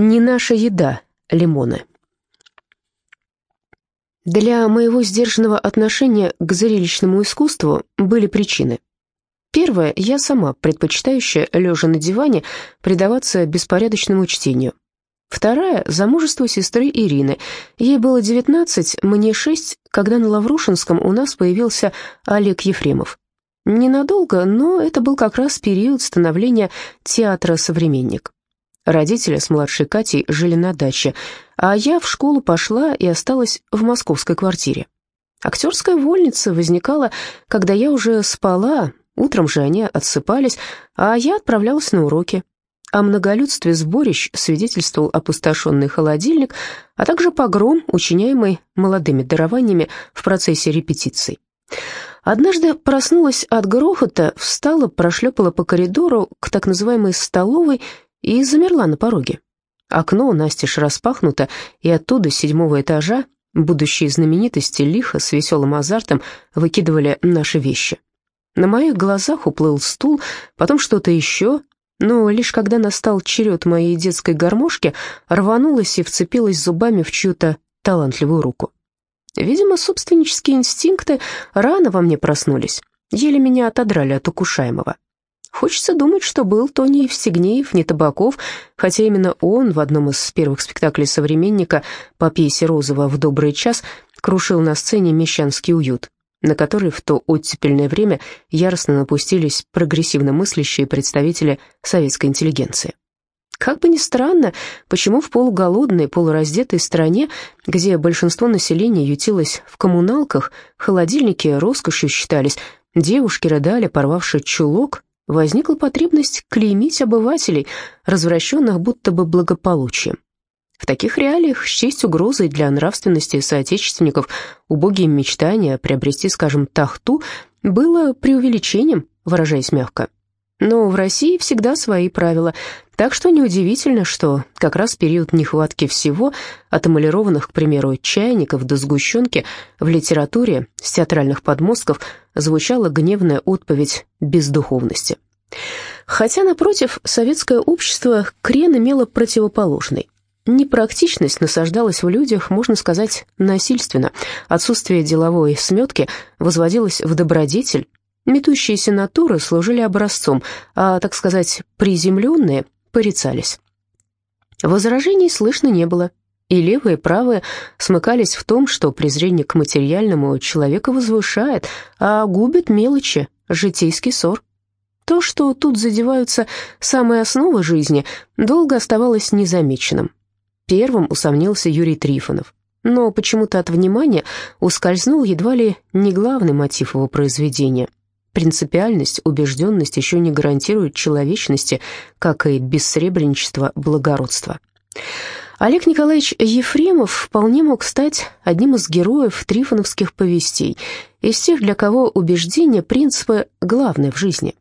Не наша еда, лимоны. Для моего сдержанного отношения к зрелищному искусству были причины. Первое, я сама, предпочитающая, лежа на диване, предаваться беспорядочному чтению. Вторая – замужество сестры Ирины. Ей было 19, мне 6, когда на Лаврушинском у нас появился Олег Ефремов. Ненадолго, но это был как раз период становления театра «Современник». Родители с младшей Катей жили на даче, а я в школу пошла и осталась в московской квартире. Актерская вольница возникала, когда я уже спала, утром же они отсыпались, а я отправлялась на уроки. О многолюдстве сборищ свидетельствовал опустошенный холодильник, а также погром, учиняемый молодыми дарованиями в процессе репетиций. Однажды проснулась от грохота, встала, прошлепала по коридору к так называемой столовой и замерла на пороге. Окно настежь распахнуто, и оттуда, с седьмого этажа, будущие знаменитости лихо с веселым азартом выкидывали наши вещи. На моих глазах уплыл стул, потом что-то еще, но лишь когда настал черед моей детской гармошки, рванулась и вцепилась зубами в чью-то талантливую руку. Видимо, собственнические инстинкты рано во мне проснулись, еле меня отодрали от укушаемого. Хочется думать, что был то не Евстигнеев, не Табаков, хотя именно он в одном из первых спектаклей «Современника» по пьесе Розова «В добрый час» крушил на сцене «Мещанский уют», на который в то оттепельное время яростно напустились прогрессивно мыслящие представители советской интеллигенции. Как бы ни странно, почему в полуголодной, полураздетой стране, где большинство населения ютилось в коммуналках, холодильники роскошью считались, девушки рыдали, порвавшие чулок, возникла потребность клеймить обывателей, развращенных будто бы благополучием. В таких реалиях счесть угрозой для нравственности соотечественников убогие мечтания приобрести, скажем, тахту было преувеличением, выражаясь мягко. Но в России всегда свои правила, так что неудивительно, что как раз период нехватки всего, от эмалированных, к примеру, чайников до сгущенки, в литературе с театральных подмостков звучала гневная отповедь бездуховности. Хотя, напротив, советское общество крен имело противоположный. Непрактичность насаждалась в людях, можно сказать, насильственно. Отсутствие деловой сметки возводилось в добродетель, Метущиеся натуры служили образцом, а, так сказать, приземленные порицались. Возражений слышно не было, и левые и правые смыкались в том, что презрение к материальному человека возвышает, а губит мелочи, житейский ссор. То, что тут задеваются самые основы жизни, долго оставалось незамеченным. Первым усомнился Юрий Трифонов, но почему-то от внимания ускользнул едва ли не главный мотив его произведения Принципиальность, убежденность еще не гарантируют человечности, как и бессребреничество благородства. Олег Николаевич Ефремов вполне мог стать одним из героев трифоновских повестей, из тех, для кого убеждение, принципы главное в жизни.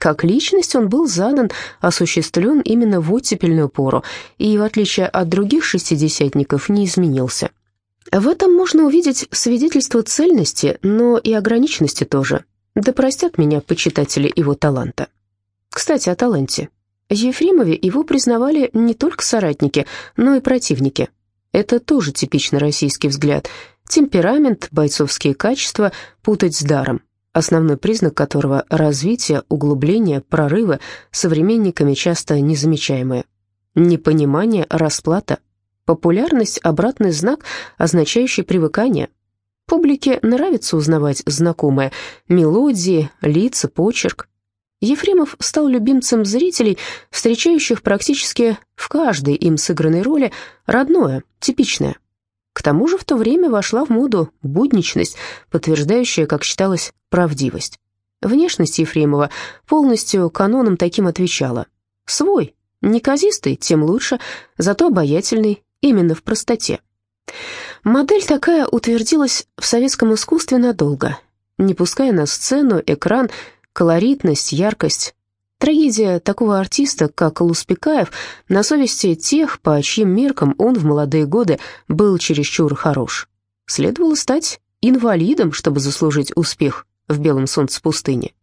Как личность он был задан, осуществлен именно в оттепельную пору и, в отличие от других шестидесятников, не изменился. В этом можно увидеть свидетельство цельности, но и ограниченности тоже. Да простят меня почитатели его таланта. Кстати, о таланте. Ефремове его признавали не только соратники, но и противники. Это тоже типично российский взгляд. Темперамент, бойцовские качества путать с даром, основной признак которого – развитие, углубление, прорывы, современниками часто незамечаемые. Непонимание, расплата. Популярность – обратный знак, означающий привыкание – Публике нравится узнавать знакомые мелодии, лица, почерк. Ефремов стал любимцем зрителей, встречающих практически в каждой им сыгранной роли родное, типичное. К тому же в то время вошла в моду будничность, подтверждающая, как считалось, правдивость. Внешность Ефремова полностью каноном таким отвечала. Свой, неказистый, тем лучше, зато обаятельный, именно в простоте. Модель такая утвердилась в советском искусстве надолго, не пуская на сцену, экран, колоритность, яркость. Трагедия такого артиста, как Луспекаев, на совести тех, по чьим меркам он в молодые годы был чересчур хорош. Следовало стать инвалидом, чтобы заслужить успех в белом солнце пустыни.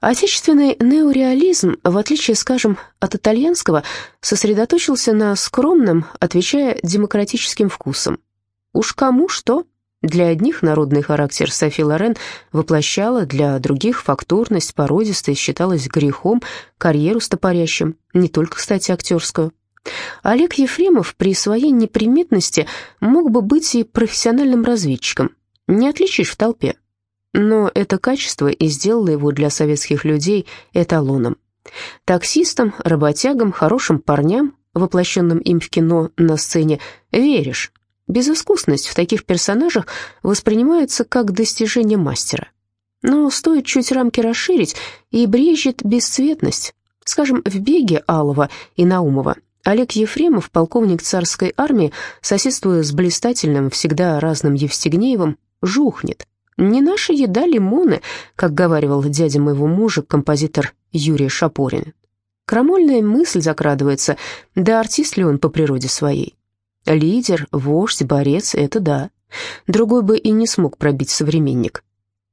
Отечественный неореализм, в отличие, скажем, от итальянского, сосредоточился на скромном, отвечая демократическим вкусом. Уж кому что. Для одних народный характер Софи Лорен воплощала, для других фактурность, породистость считалась грехом, карьеру стопорящим, не только, кстати, актерскую. Олег Ефремов при своей неприметности мог бы быть и профессиональным разведчиком, не отличишь в толпе. Но это качество и сделало его для советских людей эталоном. Таксистам, работягам, хорошим парням, воплощенным им в кино на сцене, веришь. Безыскусность в таких персонажах воспринимается как достижение мастера. Но стоит чуть рамки расширить, и брежет бесцветность. Скажем, в «Беге» Алова и Наумова Олег Ефремов, полковник царской армии, соседствуя с блистательным, всегда разным Евстигнеевым, жухнет. «Не наша еда лимоны», как говаривал дядя моего мужа, композитор Юрий Шапорин. Крамольная мысль закрадывается, да артист ли он по природе своей. Лидер, вождь, борец — это да. Другой бы и не смог пробить современник.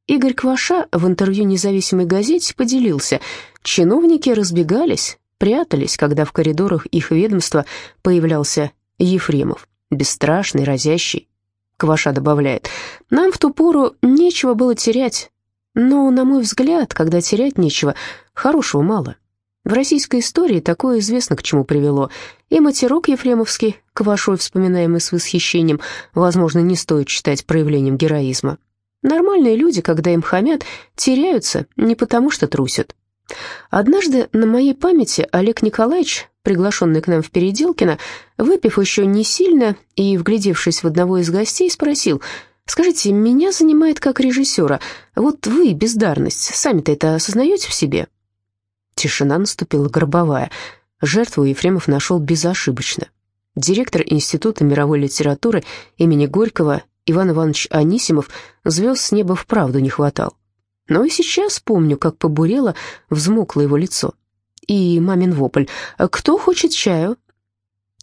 Игорь Кваша в интервью независимой газете поделился. Чиновники разбегались, прятались, когда в коридорах их ведомства появлялся Ефремов, бесстрашный, разящий. Кваша добавляет, «Нам в ту пору нечего было терять, но, на мой взгляд, когда терять нечего, хорошего мало. В российской истории такое известно, к чему привело. И матерок Ефремовский, Квашой вспоминаемый с восхищением, возможно, не стоит считать проявлением героизма. Нормальные люди, когда им хамят, теряются не потому, что трусят, Однажды на моей памяти Олег Николаевич, приглашенный к нам в Переделкино, выпив еще не сильно и вглядевшись в одного из гостей, спросил, «Скажите, меня занимает как режиссера. Вот вы, бездарность, сами-то это осознаете в себе?» Тишина наступила гробовая. Жертву Ефремов нашел безошибочно. Директор Института мировой литературы имени Горького Иван Иванович Анисимов звезд с неба вправду не хватал. Но и сейчас помню, как побурело, взмокло его лицо. И мамин вопль «Кто хочет чаю?»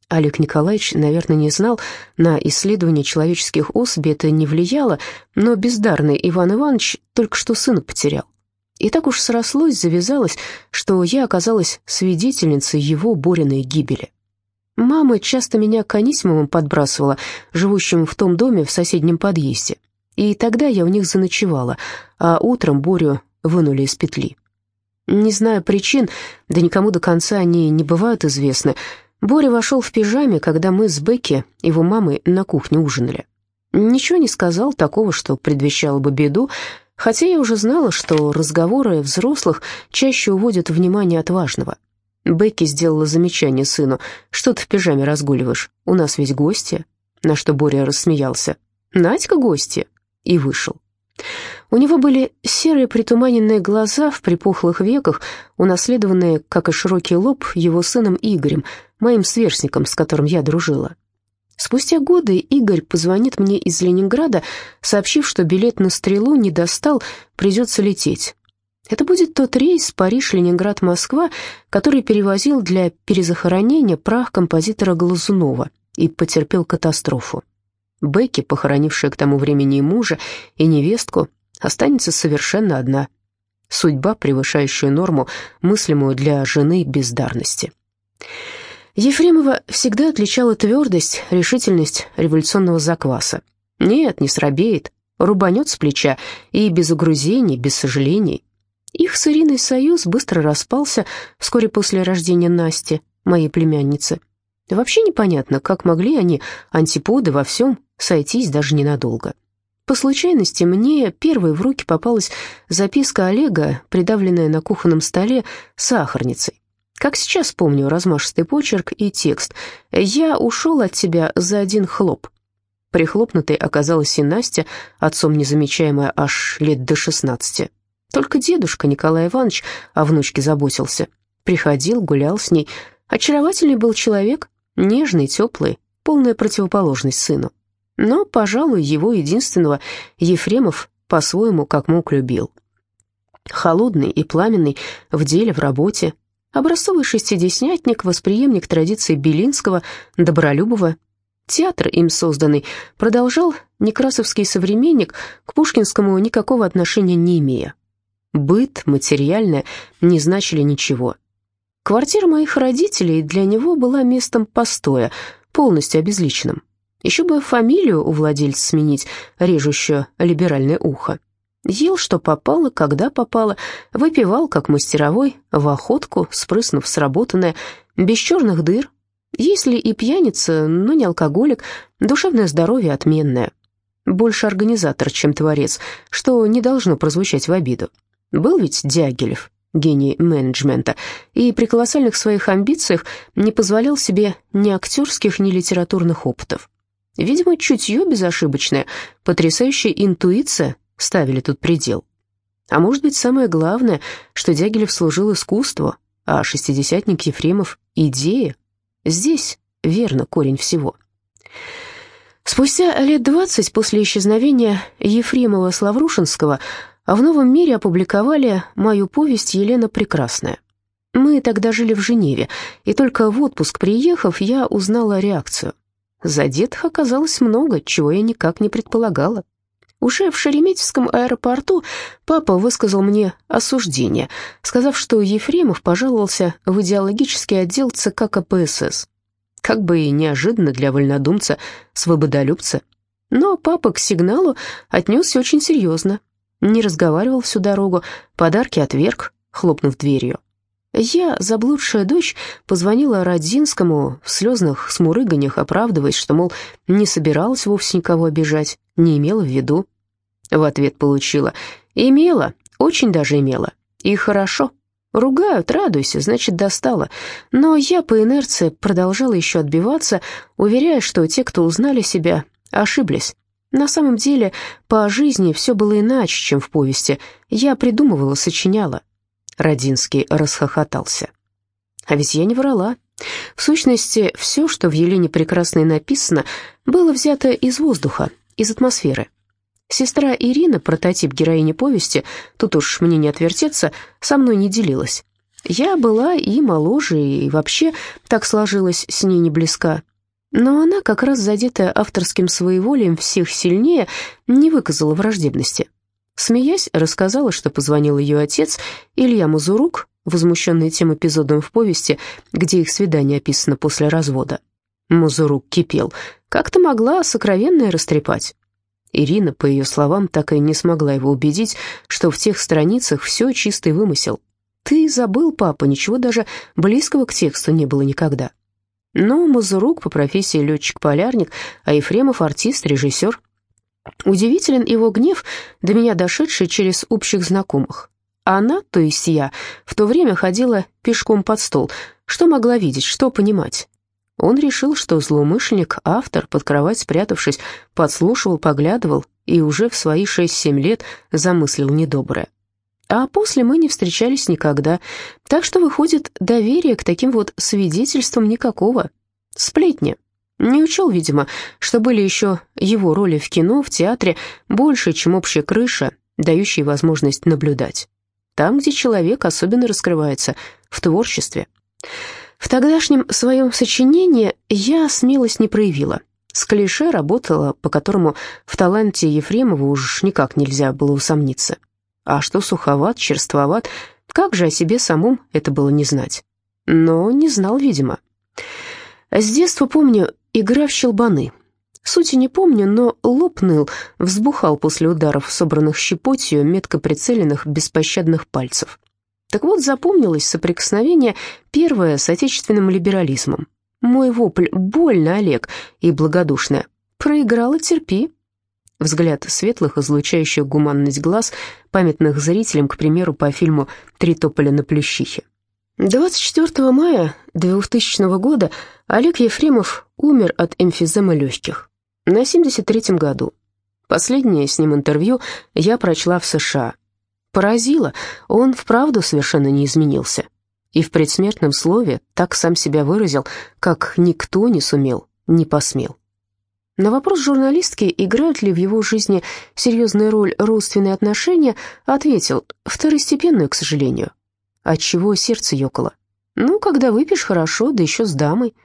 Олег Николаевич, наверное, не знал, на исследование человеческих особей это не влияло, но бездарный Иван Иванович только что сына потерял. И так уж срослось, завязалось, что я оказалась свидетельницей его Бориной гибели. Мама часто меня к Анисимовым подбрасывала, живущим в том доме в соседнем подъезде и тогда я у них заночевала, а утром Борю вынули из петли. Не знаю причин, да никому до конца они не бывают известны, Боря вошел в пижаме, когда мы с Бекки, его мамой, на кухне ужинали. Ничего не сказал такого, что предвещало бы беду, хотя я уже знала, что разговоры взрослых чаще уводят внимание от важного. Бекки сделала замечание сыну, «Что ты в пижаме разгуливаешь? У нас ведь гости». На что Боря рассмеялся. «Надька гости? и вышел. У него были серые притуманенные глаза в припухлых веках, унаследованные, как и широкий лоб, его сыном Игорем, моим сверстником, с которым я дружила. Спустя годы Игорь позвонит мне из Ленинграда, сообщив, что билет на «Стрелу» не достал, придется лететь. Это будет тот рейс Париж-Ленинград-Москва, который перевозил для перезахоронения прах композитора Глазунова и потерпел катастрофу. Бекки, похоронившая к тому времени и мужа, и невестку, останется совершенно одна. Судьба, превышающая норму, мыслимую для жены бездарности. Ефремова всегда отличала твердость, решительность революционного закваса. Нет, не срабеет, рубанет с плеча, и без угрызений, без сожалений. Их с Ириной союз быстро распался вскоре после рождения Насти, моей племянницы. Вообще непонятно, как могли они, антиподы, во всем сойтись даже ненадолго. По случайности мне первой в руки попалась записка Олега, придавленная на кухонном столе сахарницей. Как сейчас помню размашистый почерк и текст «Я ушел от тебя за один хлоп». Прихлопнутой оказалась и Настя, отцом незамечаемая аж лет до шестнадцати. Только дедушка Николай Иванович о внучке заботился. Приходил, гулял с ней. Очаровательный был человек, нежный, теплый, полная противоположность сыну. Но, пожалуй, его единственного Ефремов по-своему как мог любил. Холодный и пламенный в деле, в работе, образцовый шестидесятник, восприемник традиций Белинского, Добролюбова. Театр, им созданный, продолжал некрасовский современник, к пушкинскому никакого отношения не имея. Быт, материальное не значили ничего. Квартира моих родителей для него была местом постоя, полностью обезличенным. Еще бы фамилию у владельца сменить, режущую либеральное ухо. Ел, что попало, когда попало, выпивал, как мастеровой, в охотку, спрыснув сработанное, без черных дыр. Если и пьяница, но не алкоголик, душевное здоровье отменное. Больше организатор, чем творец, что не должно прозвучать в обиду. Был ведь Дягилев, гений менеджмента, и при колоссальных своих амбициях не позволял себе ни актерских, ни литературных опытов. Видимо, чутье безошибочное, потрясающая интуиция ставили тут предел. А может быть, самое главное, что Дягилев служил искусству, а шестидесятник Ефремов — идея. Здесь верно корень всего. Спустя лет двадцать после исчезновения Ефремова с Лаврушинского в «Новом мире» опубликовали мою повесть «Елена Прекрасная». Мы тогда жили в Женеве, и только в отпуск приехав, я узнала реакцию. Задетых оказалось много, чего я никак не предполагала. Уже в Шереметьевском аэропорту папа высказал мне осуждение, сказав, что Ефремов пожаловался в идеологический отдел ЦК КПСС. Как бы и неожиданно для вольнодумца, свободолюбца. Но папа к сигналу отнесся очень серьезно. Не разговаривал всю дорогу, подарки отверг, хлопнув дверью. Я, заблудшая дочь, позвонила Родзинскому в слезных смурыганьях, оправдываясь, что, мол, не собиралась вовсе никого обижать, не имела в виду. В ответ получила «Имела, очень даже имела, и хорошо». Ругают, радуйся, значит, достала. Но я по инерции продолжала еще отбиваться, уверяя, что те, кто узнали себя, ошиблись. На самом деле, по жизни все было иначе, чем в повести. Я придумывала, сочиняла. Родинский расхохотался. А ведь я не врала. В сущности, все, что в Елене Прекрасной написано, было взято из воздуха, из атмосферы. Сестра Ирина, прототип героини повести, тут уж мне не отвертеться, со мной не делилась. Я была и моложе, и вообще так сложилось, с ней не близка. Но она, как раз задетая авторским своеволием всех сильнее, не выказала враждебности. Смеясь, рассказала, что позвонил ее отец, Илья Мазурук, возмущенный тем эпизодом в повести, где их свидание описано после развода. Мазурук кипел. «Как ты могла сокровенное растрепать?» Ирина, по ее словам, так и не смогла его убедить, что в тех страницах все чистый вымысел. «Ты забыл, папа, ничего даже близкого к тексту не было никогда». Но Мазурук по профессии летчик-полярник, а Ефремов артист, режиссер. Удивителен его гнев, до меня дошедший через общих знакомых. Она, то есть я, в то время ходила пешком под стол. Что могла видеть, что понимать? Он решил, что злоумышленник, автор, под кровать спрятавшись, подслушивал, поглядывал и уже в свои шесть-семь лет замыслил недоброе. А после мы не встречались никогда, так что, выходит, доверия к таким вот свидетельствам никакого. Сплетни. Не учел, видимо, что были еще его роли в кино, в театре, больше, чем общая крыша, дающая возможность наблюдать. Там, где человек особенно раскрывается, в творчестве. В тогдашнем своем сочинении я смелость не проявила. С клише работала, по которому в таланте Ефремова уж никак нельзя было усомниться. А что суховат, черствоват, как же о себе самом это было не знать. Но не знал, видимо. С детства помню игра в щелбаны. Сути не помню, но лоб ныл, взбухал после ударов, собранных щепотью, метко прицеленных беспощадных пальцев. Так вот, запомнилось соприкосновение первое с отечественным либерализмом. Мой вопль «Больно, Олег!» и благодушное «Проиграла, терпи!» Взгляд светлых, излучающих гуманность глаз, памятных зрителям, к примеру, по фильму «Три тополя на плющихе». 24 мая 2000 года Олег Ефремов умер от эмфиземы легких на 73-м году. Последнее с ним интервью я прочла в США – Поразило, он вправду совершенно не изменился. И в предсмертном слове так сам себя выразил, как никто не сумел, не посмел. На вопрос журналистки, играют ли в его жизни серьезную роль родственные отношения, ответил, второстепенную, к сожалению. Отчего сердце ёкало. Ну, когда выпьешь хорошо, да еще с дамой.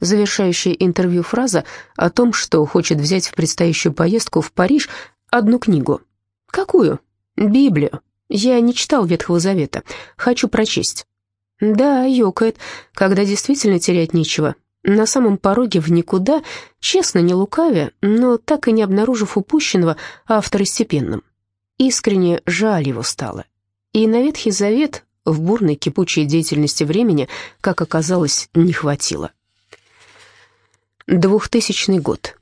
Завершающая интервью фраза о том, что хочет взять в предстоящую поездку в Париж одну книгу. Какую? Библию Я не читал Ветхого Завета. Хочу прочесть». Да, ёкает, когда действительно терять нечего. На самом пороге в никуда, честно, не лукавя, но так и не обнаружив упущенного, а второстепенным. Искренне жаль его стало. И на Ветхий Завет в бурной кипучей деятельности времени, как оказалось, не хватило. Двухтысячный год.